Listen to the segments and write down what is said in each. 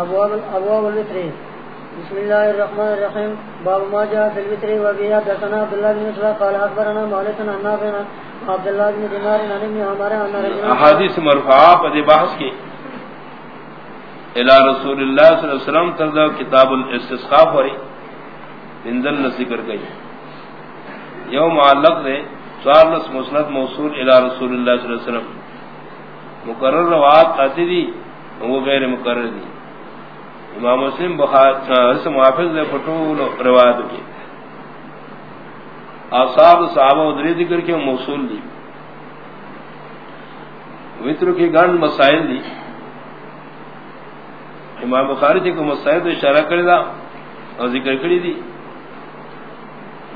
ابواب ابواب الوتر. بسم الله الرحمن الرحيم. باب ما جاء في الوتر وبيا دسنا عبد الله بن مسعود قال اخبرنا مالك عن نافع عبد الله بن دينار عن ابن عمر عن رجل احاديث مرفوعه په بحث کې. الى رسول الله صلی الله علیه وسلم تر کتاب الاستسقاء پوری بندل نہ ذکر گئی یو معلق دے چارلس مسند موصول الى رسول اللہ صلی اللہ علیہ وسلم. مقرر روایت آتی دی وہ غیر مقرر دی. امام مسلم بخاری سے محافظ دے پٹول روایت کی۔ آثار صحابہ ادری ذکر کے موصول دی۔ وطر کی گنڈ مسائل دی۔ امام بخاری جی کو مسائل اشارہ کرے دا اور ذکر کری دی۔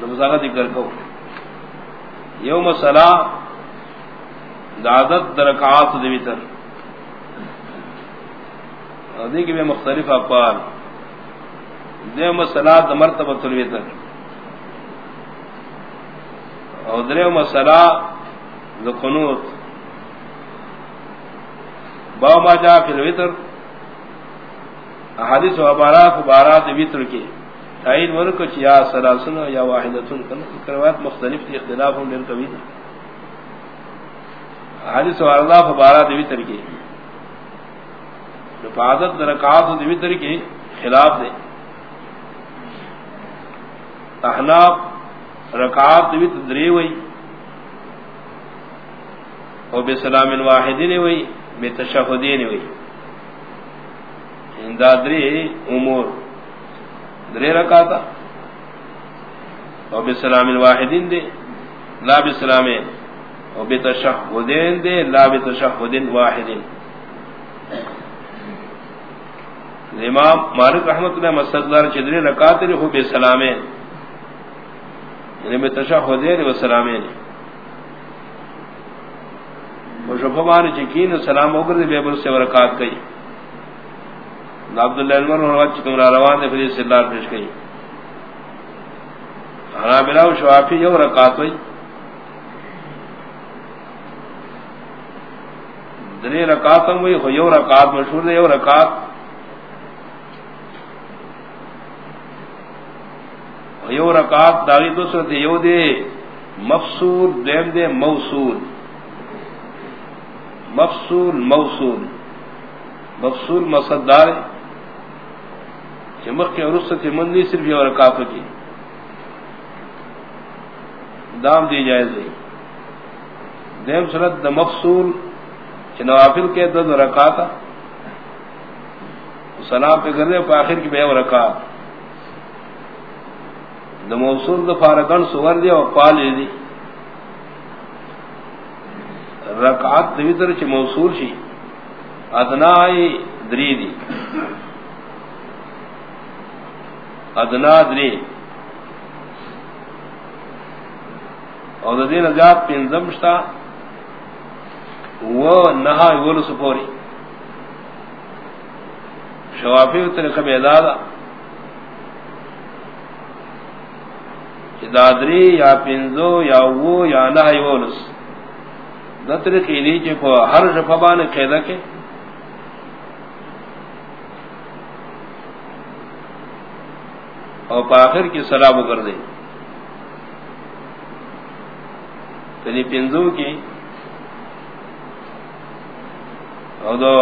نمزاغت ذکر کو یو مسئلہ دعدت درکعات دویتر دیکھ میں مختلف اقوال دے مسئلہ دمرتبت الویتر اور درے مسئلہ دقنوت باو ما جا فی الویتر احادیث و عبارات و بارات ویتر کی تعین ورکو چی یا سلاسن یا واحدتن کروایت مختلف تی اختلاف ہم دیر کبھی دی حدیث واردہ فبارہ دیوی طریقے نفاظت درکات دیوی خلاف دے۔ احناف رکعات دیوی تدری ہوئی، اور بے سلام واحدین ہوئی، بے تشہدین ہوئی۔ اندادری امور درے رکاتا اور بسلام الواحدین دے، لا بسلام اور بتشہدین دے، لا بتشہدین واحدین۔ امام مالک رحمت اللہ مستدار چدری رکات ہو بے بسلام یعنی بتشہدین و سلامین وشفبان چکین سلام ہو دے بے بر سے ورکات کئی. عبداللہ علمر روات چکم را روان دے فریض سے پیش گئی انا ہاں، بلاو شوافی یو رکات ہوئی. دنی رکات ہوئی، خو یو رکات مشہور دے، یو رکات یو رکات داغی دوسر دے یو دے مفصول دیم دے موصول. مفصول موصول. مفصول مصدار چمک کے عرصت مندی صرف یہ رکاتوں کی. دام دی جائز دی دیم سنت دا مفصول چنوافل کے دو رکاتا سلام پہ کر دے پہ آخر کی بے رکات دا موصول دا فارقن سور دی اور پال دی. رکعت دویتر چی موصول شی ادنائی دری دی ادنا دری اور دین ازیاد پینزم شتا وہ نہا یول سپوری شوافی طریقہ بیدادا دادری یا پینزو یا وہ یا نہ یولس دتر خیلی چی کو ہر شفبان قیدہ کے. اور پاخر کی سلام کر دے تنی یعنی پنزو کی اور دو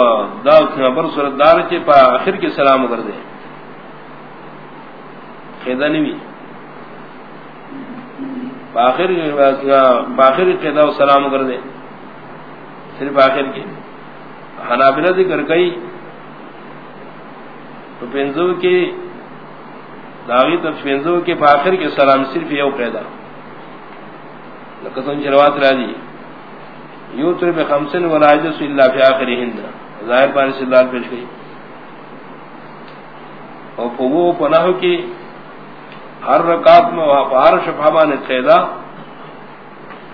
دا خبر صورت دار کے پاخر کی سلام کر دے خیدا نہیں پاخر پاخر یعنی قیدا سلام کر دے۔ صرف آخر کی حنابلہ ذکر گئی تو پنزو کی داغی تو تفینزو کے پاخر کے سلام صرف یو پیدا لقسم چروات را دی یو تر بے خمسن و راجس اللہ فی آخری ہند ظاہر پانی سے اللہ پیش گئی اور پوو پناہ کی ہر رکعت میں ہر شفابہ نے قیدا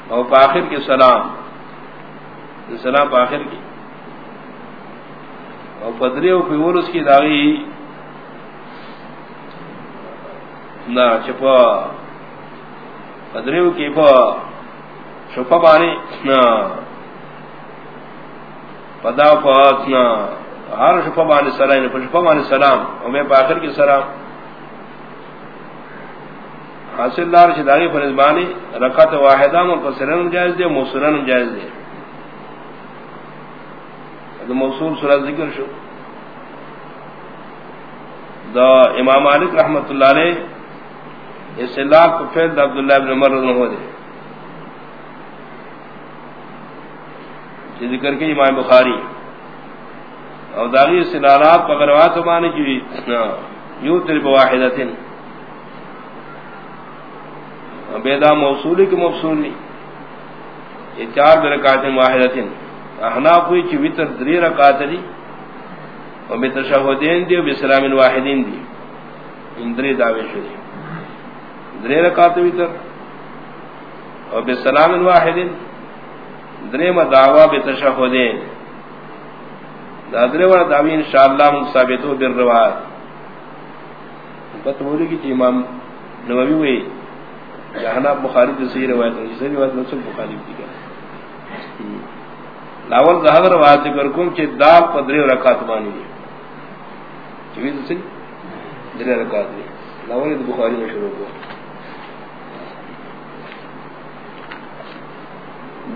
اور پاخر کے سلام سلام پاخر کی۔ اور پدری و پیور اس کی داغی، نہ چپا پدریو کی پا شپا بانی، نہ پدا پاس نہ۔ ہر شفا مان سلام، شفا مان سلام، ہمیں باخر کی سلام۔ حاصل دار شداری فرزبانی رکعت واحدہ منفصلن جائز دے موصولن جائز دے تو موصول سورہ ذکر شو. دا امام مالک رحمت اللہ علیہ اس اللہ کو فیض عبداللہ بن عمر رضی اللہ دے. ذکر کے امام بخاری. اور داغی سلالات پگروات مانے کی یوں ترب واحدتن. بیدا موصولی کی موصولی یہ چار برکات واحدتن احنا کوئی چی ویتر دری رکات دی و بتشہدین دی و بسلام واحدین دی. ان دری دعوے شدی دری رکات ویتر و بسلام واحدین. دری مدعوا بتشہدین دادرے والا دعوی انشاءاللہ مصابتو بالروایت بات بولی کی امام نووی ہوئی جہانا بخاری کی صحیح روایت ہے صحیح روایت نصف بخاری کی گیا لاول ظاہر روایت ذکر کم چی داب قدرے و رکات بانی دی چوی تو صحیح؟ درے رکات دی۔ لاول بخاری میں شروع کو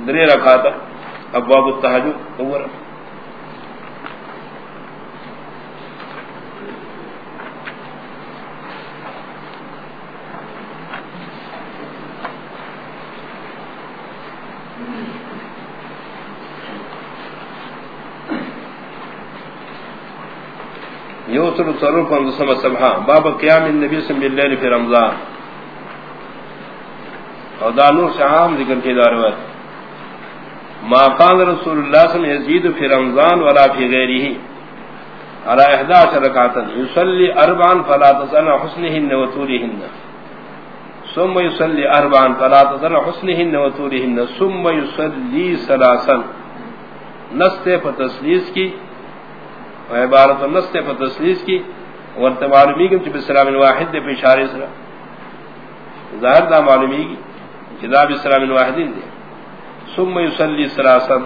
درے رکات ابواب التحجد اوور یوسر تصرف ان سم سبحا باب قیام النبی صلی اللہ علیہ وسلم فی رمضان. اور دانور شہام ذکر کے داروت ما قال رسول اللہ صلی اللہ علیہ وسلم یزید فی رمضان ولا فی غیره. على احداث رکعتا يصلي اربعا فلا تسأل حسنهن وطولهن ثم يصلي اربعا فلا تسأل حسنهن وطولهن ثم يصلي ثلاثا. نستے فتسلیس کی عبارت النص تے فتسلیس کی ورت معلومی کی جب اسلام واحد دے پیشارے سرا ظاہر دا معلومی کی جناب اسلام واحدین دے۔ ثم یصلی سلاسا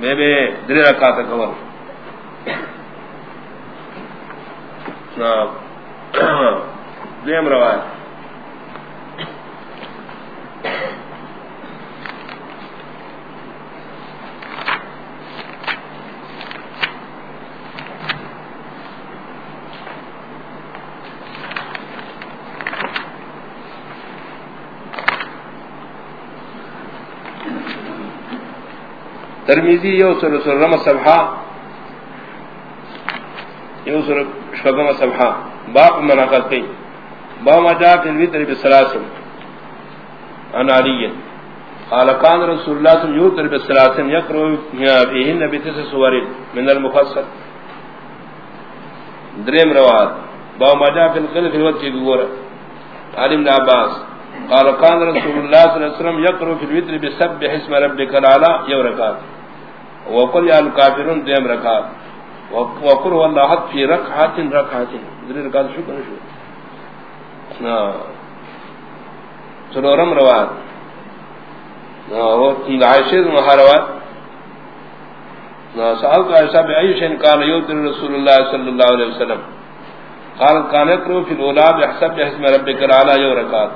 بے بے در رکعت کور دیم روایت۔ ترمیزی یو سر سرم سبحا یو سر شگم سبحا باق مناقض کئی با ما جا فی الویتر بسلاسم ان علی. قال کان رسول اللہ صلی اللہ علیہ وسلم بسلاسم یقرو فیہن بتس سور من المفصل. درم رواد با ما جا فی الویتر کی گورا علم عباس. قال كان رسول الله صلى الله عليه وسلم يقرأ في الوتر بسبح اسم ربك الاعلى يوم ركعت وقل يا الكافرون ديم ركعت وقل هو الله حق في ركعات ركعات ذري ركعت شو كان شو؟ نا. سلورم روات نا، هو عائشة المحاروات نا سألت عائشة بأي شيء كان يوتر رسول الله صلى الله عليه وسلم. قال، كان يقرأ في الأولى بحسب اسم ربك الاعلى يوم ركعت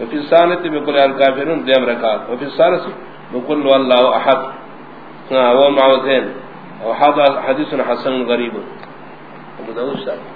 وفي الثالث بكل الكافرون ديم ركعت وفي الثالث بكل والله احد هو معوذين وهذا حديث حسن غریب ابو داؤد صاحب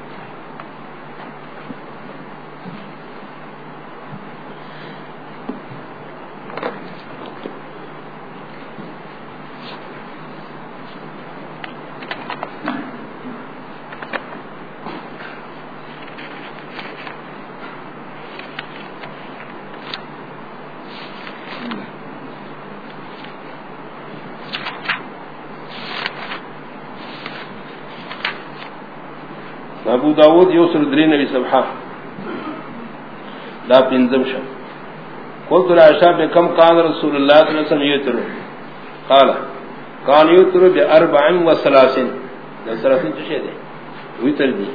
ابو داود یوسر دری نبی سبحا لا پنزم شا قلت العشاء بكم قال رسول الله صلى الله عليه وسلم يترو قال كان يترو بأربع وثلاثين ثلاثين تشيء دي ويتر دي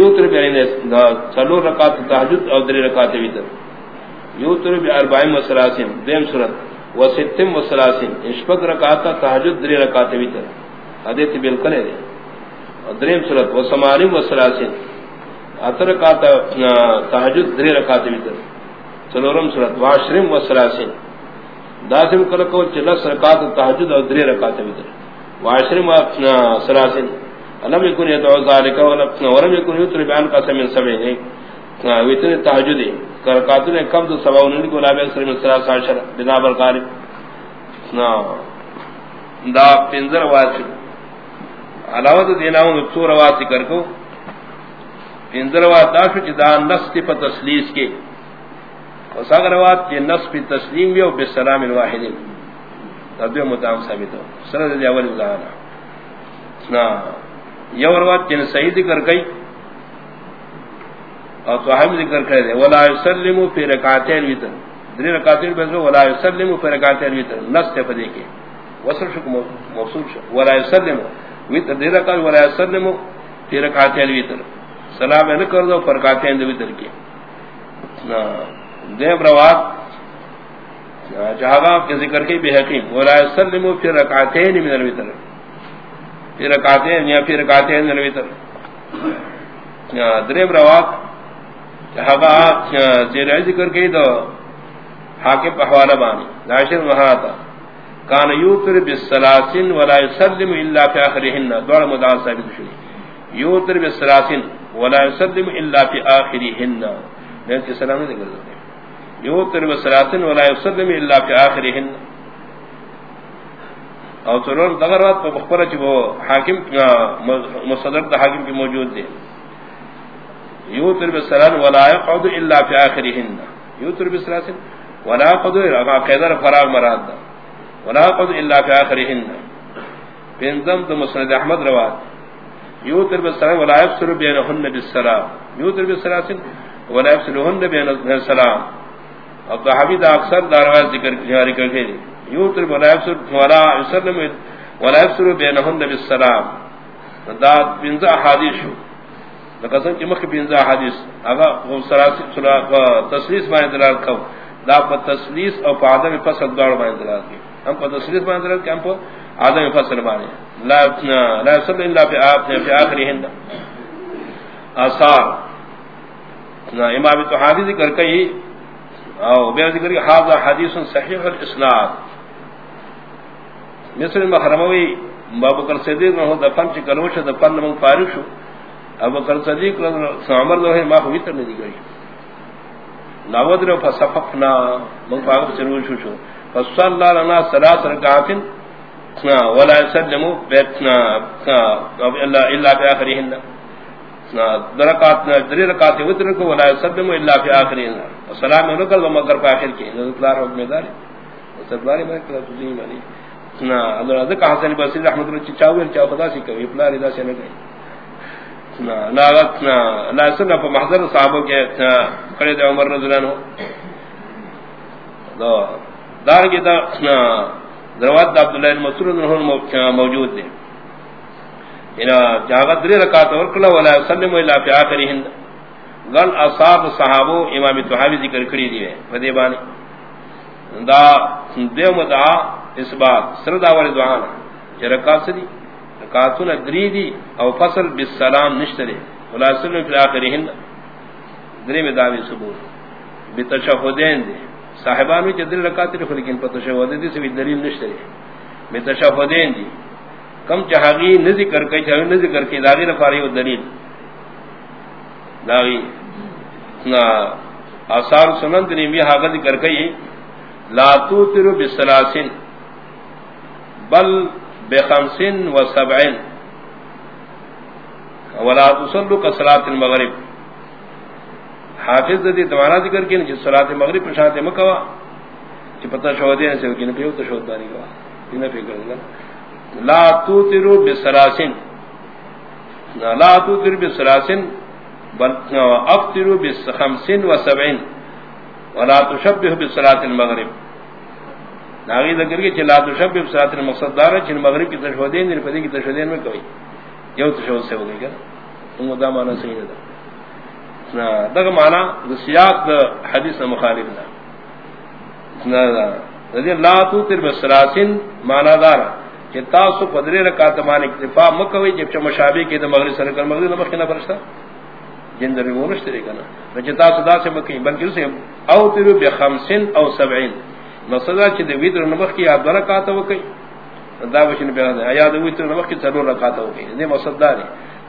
يترو بأين یعنی سلور ركعت تحجد او دري ركعت ويتر يترو بأربع وثلاثين ديم سورة وستم وثلاثين اشفق ركعت تحجد دري ركعت ويتر ادیت بالکل ہے دریم صورت، و سمانی و سلاسین اتر رکعت تہجد، دری رکعت وتر چلورم صورت واشرم و سلاسین داسم کل کو چلس رکعت، تہجد اور دری رکعت وتر واشرم و سلاسین لم يكن يدعو ذلك ولم يكن يتر بان قسم من سبع وتر تہجد رکعت نے کم تو سبع ان کو لا بسر من سلاسل بنا برقاری. نا، دا پنزر واسط علاوہ دینا ہوں تو ذکر کو۔ پنزر وا داش جدا نص تی پا تسلیس کے۔ اور ساگر وا تی نص پہ تسلیم بھی اور بالسلام الواحد۔ تب متام ثابت ہو۔ سر دے اول ظاہر نا یہ وروا جن صحیح ذکر گئی اور تو ہم ذکر کرے دے۔ ولا یسلم فی رکعتین وتر دری رکعتین بس ولا یسلم فی رکعتین وتر نص تے پدے کے وصل شک موصول ولا یسلم ویتر دے رکا ولا سلم پھر رکعتین ویتر. سلام نہ کر دو فرقاتین دے ویتر کی نا دے روات جہاں آپ کے ذکر کی بے حقیم. ولا سلم پھر رکعتین من الوتر پھر رکعتین یا پھر رکعتین من الوتر درے روات جہاں جے ذکر کی تو حاکم حوالہ بانی داشر مہاتا کان یوتر بالسلاسن ولا يسلم الا في اخرهن دوڑ مدار ثابت شنی یوتر بالسلاسن ولا يسلم الا في اخرهن لیکن کہ سلام نہیں کرتے. یوتر بالسلاسن ولا يسلم الا في اخرهن او ترون دغرات کو بخبر چ وہ حاکم مصدر حاکم کی موجود ہے یوتر بالسلاسن ولا يقعد الا في اخرهن یوتر بالسلاسن ولا يقعد الا قیدر فراغ مراد دا. ولا قد الا في اخرهن بنظم تو مسند احمد روات یوتر بالسلام ولا يفسر بينهن بالسلام. یوتر بالسلام ولا يفسرهن بين السلام. اب حبیب اکثر دروازہ ذکر جاری کر کے یوتر ولا يفسر ولا يسلم ولا يفسر بينهن بالسلام. دا بنز احادیث لقسم کہ مخ بنز احادیث اگر وہ سلاسی تسلیس ما دلال کو دا تسلیس او عدم فصل دوڑ ما دلال کی ہم کو تصریف میں اندر کہ ہم کو آدم فصل بانے لا لا صلی اللہ فی آپ نے فی آخری ہند آثار امام تو حدیث ذکر کئی او بے ذکر کہ حاضر حدیث صحیح الاسناد۔ مثل محرموی ابو بکر صدیق نے دفن چ کلوش دفن من فارغ شو۔ ابو بکر صدیق نے عمر نے ما ہوئی تر نہیں گئی۔ ناودر فصفقنا من فارغ چرول شو شو۔ فصلى لنا ثلاث ركعات. ولا يسلم بيتنا الا الا في اخرهن درکات دری رکعت وتر کو ولا يسلم الا في اخرهن السلام علیکم مگر په اخر کې نظر حکم دار. سرباری میں کلا تجھی مانی نا، اللہ رضا کا حسن بصری رحمت اللہ چاویر چاو خدا سی کہ پلا رضا سے نہ گئی نا لا نا، لا سنہ په محضر صحابہ کے کھڑے دے عمر رضی اللہ عنہ. دار کی دا دروات عبداللہ بن مسعود انہوں موجود دے۔ انہا جاغت دری رکعت اور کلا ولا سلم الا فی آخرہن۔ گل اصحاب صحابو امام تحاوی ذکر کری دیئے فدی بانی دا دیو مدعا اس بات سردہ والی دعانا چی رکعت سدی، رکعتون دری دی او فصل بالسلام نشترے ولا سلم فی آخرہن۔ دری میں دعوی ثبوت بتشہدین دے۔ صاحبان میں جدل رکعت رکھ لیکن پتشہود دی سے دلیل نشتے میں تشہودین دی کم چہاگی نہ ذکر کے چاہے نہ ذکر کے داغی نہ پاری دلیل. داغی نا، آثار سنن دی بھی ہا ذکر کئی لا توتر بسلاسن بل بخمسن و سبعین ولا تصلوا كصلاه المغرب. حافظ دی تمہارا ذکر کی جس صلات مغرب پر شاہتے مکوا کہ پتہ شو شہودے سے کہ نہیں تو شہود نہیں ہوا یہ فکر گا لا توترو بسراسن. لا توتر بسراسن. بل افترو افطروا بخمسين وسبعين ولا تشبه بصلاه المغرب. ناغي ذکر کہ لا تشبه بصلاه المقصد دار ہے مغرب کی تشہودین نے پدی کی تشہودین میں کوئی یہ تشہود سے ہو گئی کیا تم دا معنی صحیح نہ ہے دغ مانا سیاق حدیث مخالف نہ رضی اللہ تو تر بسراسن مانا دار کہ تاسو قدرے رکعت مان اکتفا مکوی جب چ مشابہ کے مغرب سر کر مغرب نمک نہ فرشتہ جن در مونش طریقہ کنا رجتا صدا سے مکی بلکہ اسے او تر بخمسن او سبعین. نصدا چ دی ویتر نمک کی اب رکعت وکئی دا وشن بیان ہے یا دی ویتر نمک کی ضرور رکعت وکئی نے مصدر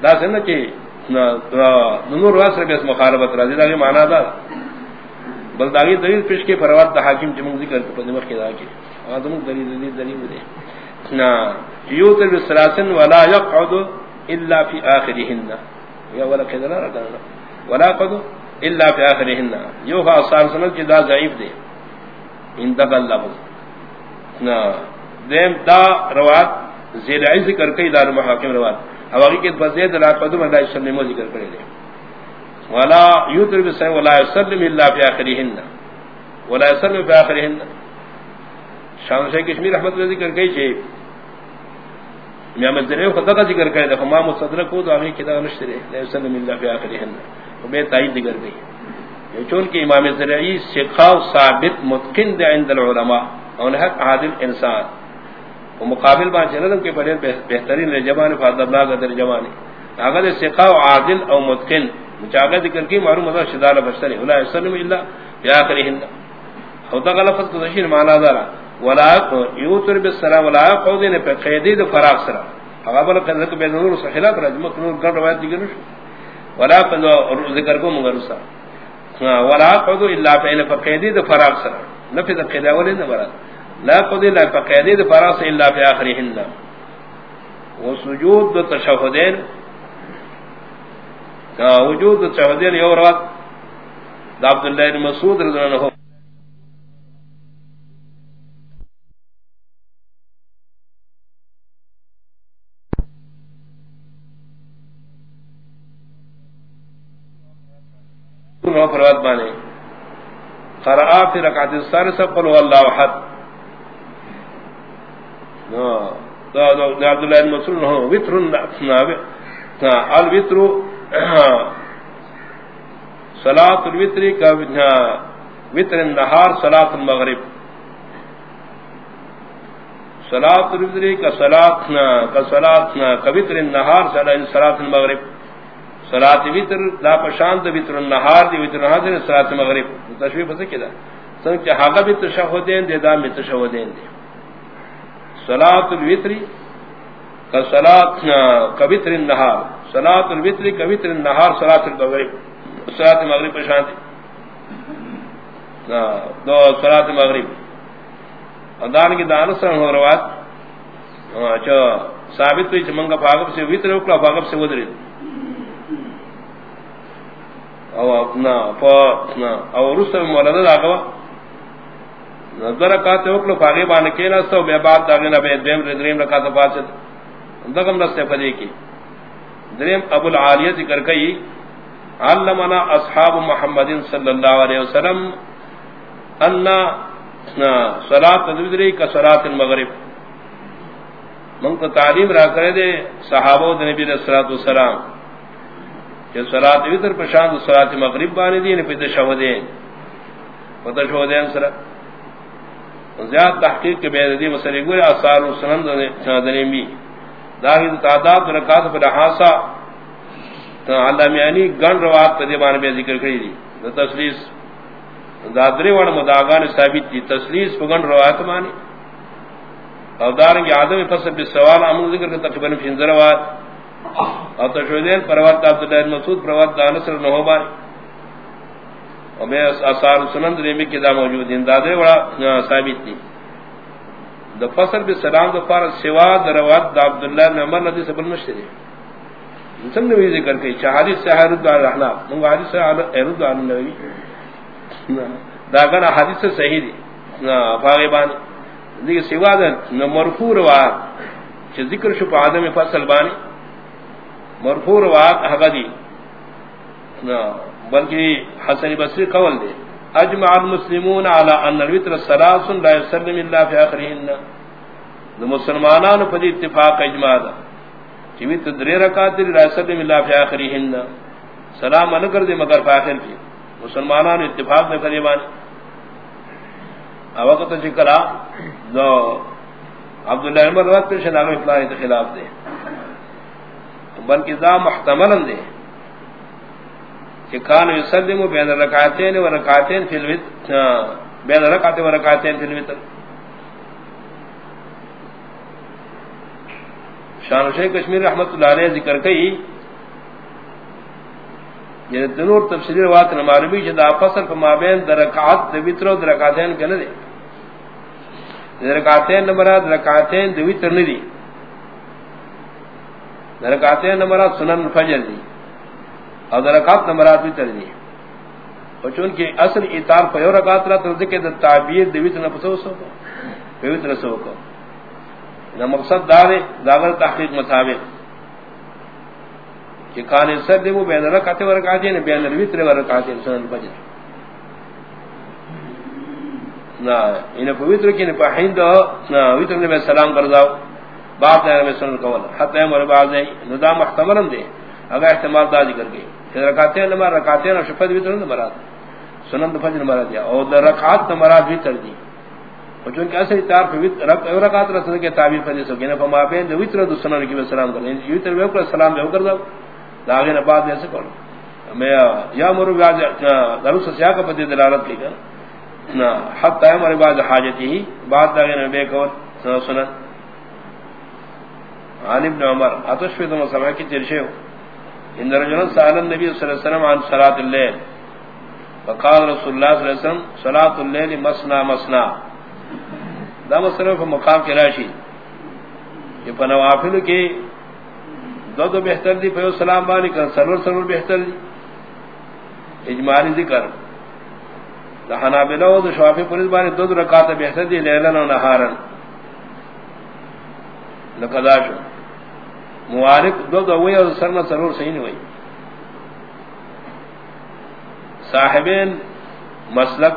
دا سن کہ نور واسر بیس مخالفت راضی، دا معنی دا. بل داغی دلیل پیش کے پروات دا حاکم جمع ذکر کو نمک کی دا کی. آدم دلیل دلیل دلیل دے نا، یوتر بسراسن ولا يقعد الا في اخرهن یا ولا کذا رکھنا ولا قد الا في اخرهن یو خواہ خاصان سنت کی دا ضعیف دے انتقل لفظ. نا، دیم دا روات زیر عز ذکر کئی دار محاکم روات اواگی کے بزید لا قدم اللہ سلم ذکر کرے دے ولا یوتر بسراسن ولا يسلم الا في اخرهن ولا يسلم في اخرهن شان شیخ کشمیر رحمت اللہ ذکر کئی چھے میں مزرے خدا کا ذکر کرے، دیکھو، ما مصدرک کو تو ہمیں کتاب نشترے لا سلم اللہ فی آخرہن تو میں تائید ذکر گئی یہ چون کہ امام زرعی سقاو ثابت متقن دے عند العلماء، اور حق عادل انسان۔ وہ مقابل با چنن کے بڑے بہترین رجبان فاضلہ کا ترجمان اگر سقاو عادل او متقن مجاگہ ذکر کی معلوم ہے شدال بشری لا سلم اللہ فی آخرہن خدا کا لفظ کو تشین معنی دارا ولا یوتر بالسلام ولا قودین پہ قیدی دو فراغ سرا اغابل قدرت بے نور سے خلاف رجمت نور گڑ روایت دیگر ولا قدو ذکر کو مگرسا ولا قدو الا فین فقیدی دو فراغ سرا نفی دو قیدی اولی لا قدو الا فقیدی دو فراغ الا فی آخری ہن وسجود دو تشہدین وجود دو تشہدین یو روات دا عبداللہ مسعود رضی اللہ عنہ نو فروات بانے قرآ فی رکعت السارسة قل هو اللہ وحد دا عبداللہ المسول نو وطر الوطر صلاة الوطر کا وطر النہار صلاة المغرب. صلاة الوطر کا صلاة کا وطر النہار صلاة المغرب. صلات وتر لا پشانت وتر النهار دی، وتر نهار دی، صلات مغرب تشبیہ پتہ کیدا سن کہ ہاگا بھی دے، دا میں تشہدین دے. صلات الوتر کا صلات کا وتر النهار صلات الوتر کا وتر النهار صلات المغرب. صلات مغرب پشانت دو صلات مغرب ادان کی دان سن ہو روات ہاں، اچھا ثابت ہوئی چمنگا پاگب سے وتر اوکلا پاگب سے ودری او اپنا فنا او رسل مولد داغوا. نظر کاتے وکلو فاغی بان کینا سو بے بعد داغینا بے دیم دریم رکاتا پاسد دغم نستے فدی کی. دریم ابو العالیہ ذکر کئی، علمنا اصحاب محمد صلی اللہ علیہ وسلم انا صلاة تدویدری کا صلاة المغرب. منگتا تعلیم را کرے دے صحابہ نبی صلی اللہ علیہ وسلم کہ صلاۃ وتر پر شان صلاۃ مغرب بانے دی نے پتہ شہودین. پتہ شہودین سرا. زیاد تحقیق کے بے دی مسئلے گورے اثار سنن نے چادریں بھی داہی تعداد رکعات پر حاصا تو گن روات پر دیوان بے ذکر کری دی۔ تسلیس دادری وڑ مداغان ثابت دی۔ تسلیس پگن روات مانی اور دارنگی آدم فصل بسوال عمل ذکر کے تقریباً فنزر روات اور تشویدین پروات عبداللہ مسعود پروات نصر نہوبان اور میں اثار سنند ریمی کی دا موجود ہیں۔ دادے بڑا ثابت تھی دا فصل بسلام دا فار سوا دا روات دا عبداللہ بن عمر ندی سے بلنشتے دے انسان نے بھی ذکر کئی چاہ حدیث سے حیرد دا رحنا منگو حدیث سے حیرد دا نبی۔ دا گنا حدیث سے صحیح دی فاغبانی دیکھ، سوا دا مرفور روات چھ ذکر شپ آدم فصل بانی مرفور واق حقدی بلکہ حسن بصری قول دے، اجمع المسلمون على ان الوتر الثلاث لا يسلم الا في اخرهن المسلمانان پر اتفاق اجماع دا کہ وتر درے رکعات لا يسلم الا في اخرهن سلام نہ کر دے مگر اخر کی۔ مسلمانان اتفاق میں کرے بان اوقت ذکر دو عبداللہ عمر روایت پر شناغ افلاحی کے خلاف دے۔ بلکہ دا محتمل دے۔ کان یسلم بین رکعتین و رکعتین فی الوتر بین رکعت و رکعتین فی الوتر. شان شیخ کشمیر رحمت اللہ علیہ ذکر کئی یعنی یہ دنور تفسیر روایت نہ معلومی کہ دا فصل پر مابین درکعات د وتر و درکعتین کنے دے درکعتین مراد رکعتین د وتر نہیں درکعتین مراد سنن فجر دی. اور درکعت مراد وتر دی اور چونکہ اصل اطار پر رکعت رات ذکر د تعبیر د وتر نہ پسو سو وتر سو کو نہ مقصد دار داغر تحقیق مطابق۔ کہ کان سر دے وہ بین رکعت و رکعت نے بین الوتر و رکعت سنن فجر نا، ان پوتر کی نے پہند نا وتر نے سلام کر داو۔ بات ہے میں سنن کول حتا مر بعد ہے ندا محتمل دے۔ اگر احتمال دا ذکر گئی۔ کہ رکعت نے مر رکعت شفت وتر نے مراد۔ سنن فجر مراد دیا اور رکعت مراد وتر دی اور چونکہ اصل اتار پہ رکعت رسول کے تعبیر پر جیسے کہ نہ فما بین وتر دو سنن کی سلام کریں وتر میں سلام یعنی دے کر دو داغے نہ بعد ایسے کرو میں یا مرو گا درس سیا کا پتی دلالت کی کر نہ حتا ہے ہمارے بعد حاجت ہی۔ بعد داغے بے کو سنن. عن ابن عمر اتش سمع کی ترشے ان رجل سال النبي صلى الله عليه وسلم عن صلاه الليل. فقال رسول الله صلى الله عليه وسلم صلاه الليل مسنا مسنا. دا مسلم کو مقام کے راشی. یہ پنوافل کے دو دو بہتر دی پیو سلام بانی کر سرور سرور بہتر دی. اجمالی ذکر. دا حنابلہ و دا شوافی پولیس بانی دو دو رکات بہتر دی، لیلن و نہارن. لقدا شو. موارک دو دو وی اور سرنا سرور صحیح نہیں ہوئی صاحبین مسلک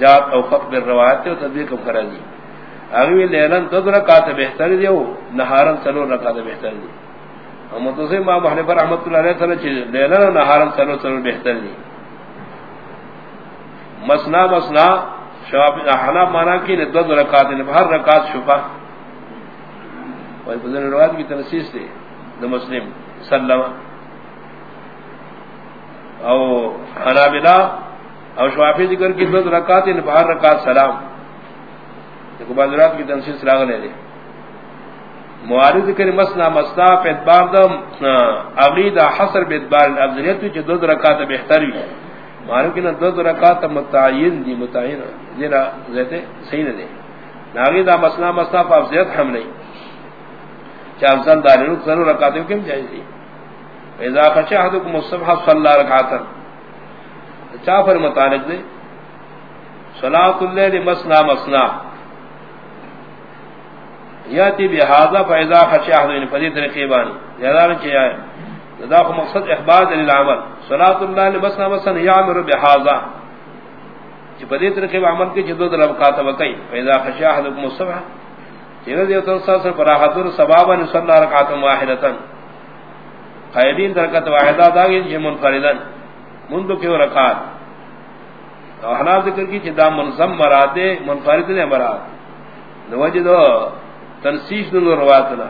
ذات او فقد روایت و تدبیر کم کرا دی. اگوی لیلن دو دو رکات بہتر دی و نہارن سرور رکات بہتر دی. متصم ما محنف رحمت اللہ علیہ وسلم چھ لیلا نہارن سلو سلو بہتر دی. مسنا مسنا شواب احنا مانا کی دو دو رکعات ہر رکعت شفا. اور بدن روایت کی تنسیس دے دو مسلم سلم. او حنابلہ او شوافی ذکر کی دو رکعات نے یعنی ہر رکعت سلام. دیکھو بعض روایت کی تنسیس راغ لے دے معارض کر مسنا مسنا پہ اعتبار دم اغید حصر پہ اعتبار الافضلیت چ دو رکعات بہتر وی معلوم کہ دو رکعات متعین دی متعین. ذرا زیتے صحیح نہ دے ناغید مسنا مسنا پہ افضلیت ہم نہیں چا افضل دار رک ضرور رکعات کیوں جائز دی۔ اذا خشى احدكم الصبح صلى ركعتا چا پر متعلق دے۔ صلاۃ الليل مسنا مسنا۔ یاتی بهذا فاذا خشى احد یعنی ان فدی طریقے بانی۔ یادار چیا ہے ذا کو مقصد اخبار للعمل صلاۃ اللہ لبسنا مسن یامر بهذا کہ فدی طریقے عمل کے جدو در اوقات وکئی فاذا خشى احدكم الصبح۔ یہ دیو تو سر پر حضور ثواب ان صلی واحدتا. قائدین رکعت واحدہ دا یہ منفردن. منذ کی رکعت؟ اور حنا ذکر کی جدا منظم مراتے منفرد نے مراد. نوجدو تنسیش دو روایت نا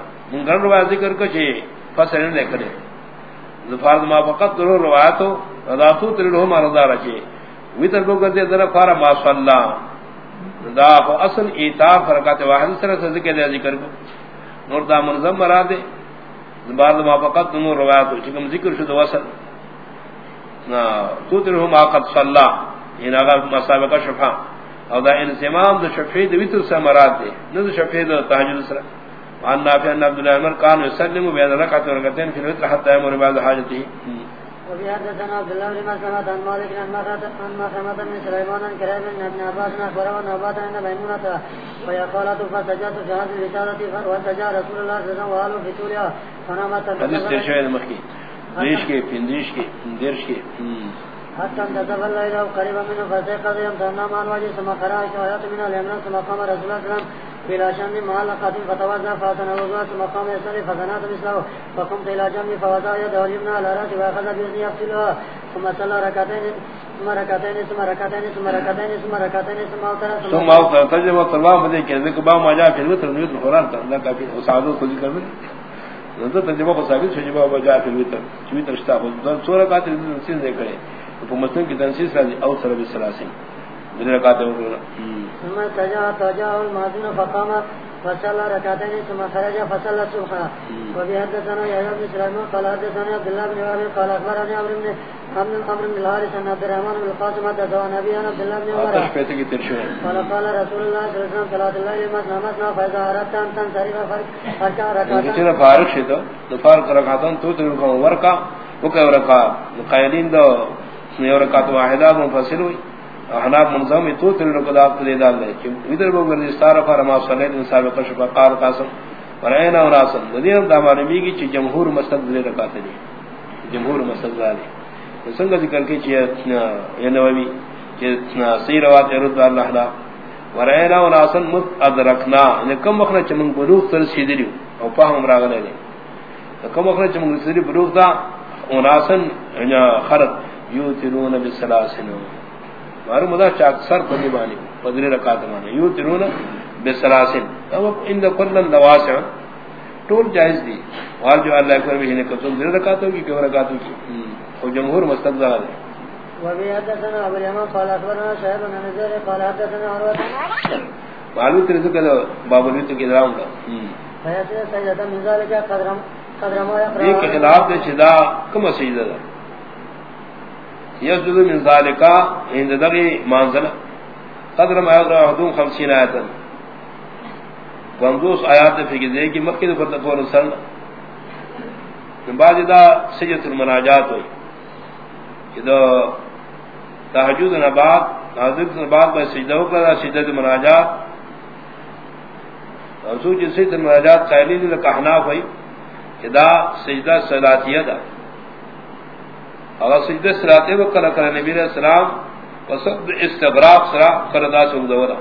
روایت ذکر کو چھے فصل نے کرے. ظفار ما فقط دو روایت ہو رضاتو تلو رضا رچے ویتر کو کرتے در فارا ما صلی دا اصل ایتاب فرقات واحد. سر سے ذکر دے ذکر کو. نور دا منظم مراد ہے بعد ما فقط دو روایت ہو چکم ذکر شد وصل. نا تو تلو ما قد صلی یعنی یہ ناغا مسابقہ شفا. او دا انسمام دا شفید ویتر سے مراد دے نو دا شفید تحجد سر وعن نافع ان عبداللہ عمر کانو يسلم بین رکعت ورکتین فی الوتر حتی امر بعد حاجتی وفي حدثنا عبد الله بن مسلمة عن مالك عن مخرمة بن سليمان عن كريم بن ابن عباس أخبره أن عباس عند ميمونة وهي قالت فسجدت في هذه الرسالة وسجى رسول الله صلى الله عليه وسلم وآله في سوريا فنامت حدیث تیر شوید مخی دیش کے پندیش کے دیرش کے حتى انتصف الليل قريبا منه فسيقظ يمتهنا مع الوجه ثم قرأ شويات من اليمن ثم قام رسول الله صلى الله عليه وسلم إلى شم معلقة فتوزع فأتنا الوضوء ثم قام يصلي فزنات مثله فقمت إلى جنبي فوضع يده اليمنى على رأسي وأخذ بإذني يغسلها ثم صلى ركعتين، ثم ركعتين ثم ركعتين ثم ركعتين ثم ركعتين، ثم اوتر ثم اوتر ترجمه تمام بدے کہ ذکر با ما جاء في الوتر نيت القران اللہ کا بھی اسعاد کو ذکر میں نظر ترجمہ کو ثابت ہے جواب با جاء في الوتر. چوی ترشتا ہو سورہ کا تنسیز دے کرے تو مسلم کی تنسیز ہے اوتر بالثلاثین بدے رکعت ثم تجا تجا الماذن فقام فصلى ركعتين ثم خرج فصلى الصبح وبه حدثنا يحيى بن سليمان قال حدثنا عبد الله بن وهب قال اخبرني عمرو بن بن عمرو بن الحارث ان عبد الرحمن بن القاسم حدثه عن ابي عبد الله بن عمر قال قال رسول الله صلى الله عليه وسلم صلاه الليل مثنى مثنى فاذا اردت ان تنصرف فركع ركعتين فارق شيء تو فارق ركعتين تو تلك وركع وكا ركع قائلين دو ركعت واحده منفصل ہوئی۔ احناب منظم تو تر رکدا دے دال لے کہ ادھر وہ گردی ستارہ پر ما صلی اللہ سابق شفا قال قاسم ورائنا وراسن مدینہ دا معلومی کی چ جمہور مسجد دے رکعت دی جمہور مسجد دی سنگ ذکر کی چ یہ نووی کہ سی روات رد اللہ لا ورائنا وراسن مت ادرکنا نے کم وقت چ من بلوغ تر سیدری او فهم راغلے کم وقت چ من سیدری یعنی بلوغ دا وناسن خرط یوترون بالسلاسن مارو مدا چا اکثر پنی بانی پدری رکعت مانی یو ترون بسلاسن او ان کلن نواسع طول جائز دی۔ وار جو اللہ اکبر بھی نے کتن در رکعتوں کی کیوں رکعتوں کی؟ او جمہور مستقبل ہے۔ وبي حدثنا ابو اليمان قال اخبرنا شهاب بن نزار قال حدثنا عروه معلوم ترى كده باب الوت کے نام کا فیصلہ سیدہ من ذلك قدر قدر ما يقرا یہ کہ خلاف دے چدا کم سجدہ یسجد من ذالکا عند دغی منزل. قدر ما یقرا حدود 50 آیات گنگوس آیات فی دے کی مکہ پر تکور سن؟ بعد دا سجدۃ المناجات ہوئی. کہ دو تہجد نہ بعد حاضر کے بعد میں سجدہ کرا سجدۃ المناجات. اور سوچ سجدۃ المناجات قائلی نے کہنا ہوئی، کہ دا سجدہ صلاتیہ دا. اگر سجدہ سراتے وقت کلا کلا نبی علیہ السلام وصد استغراق سرا کردا سو دورا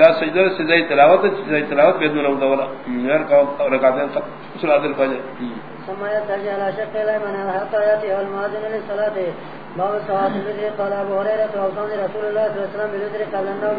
یا سجدہ سجدہ تلاوت سجدہ تلاوت بے دون دورا یار کا رکعتیں تک صلاۃ الفجر۔ يتجه على شق الأيمن حتى يأتي المؤذن للصلاة باب الصلاة الذي قال هريرة وأوصاني رسول الله صلى الله عليه وسلم قبل النوم۔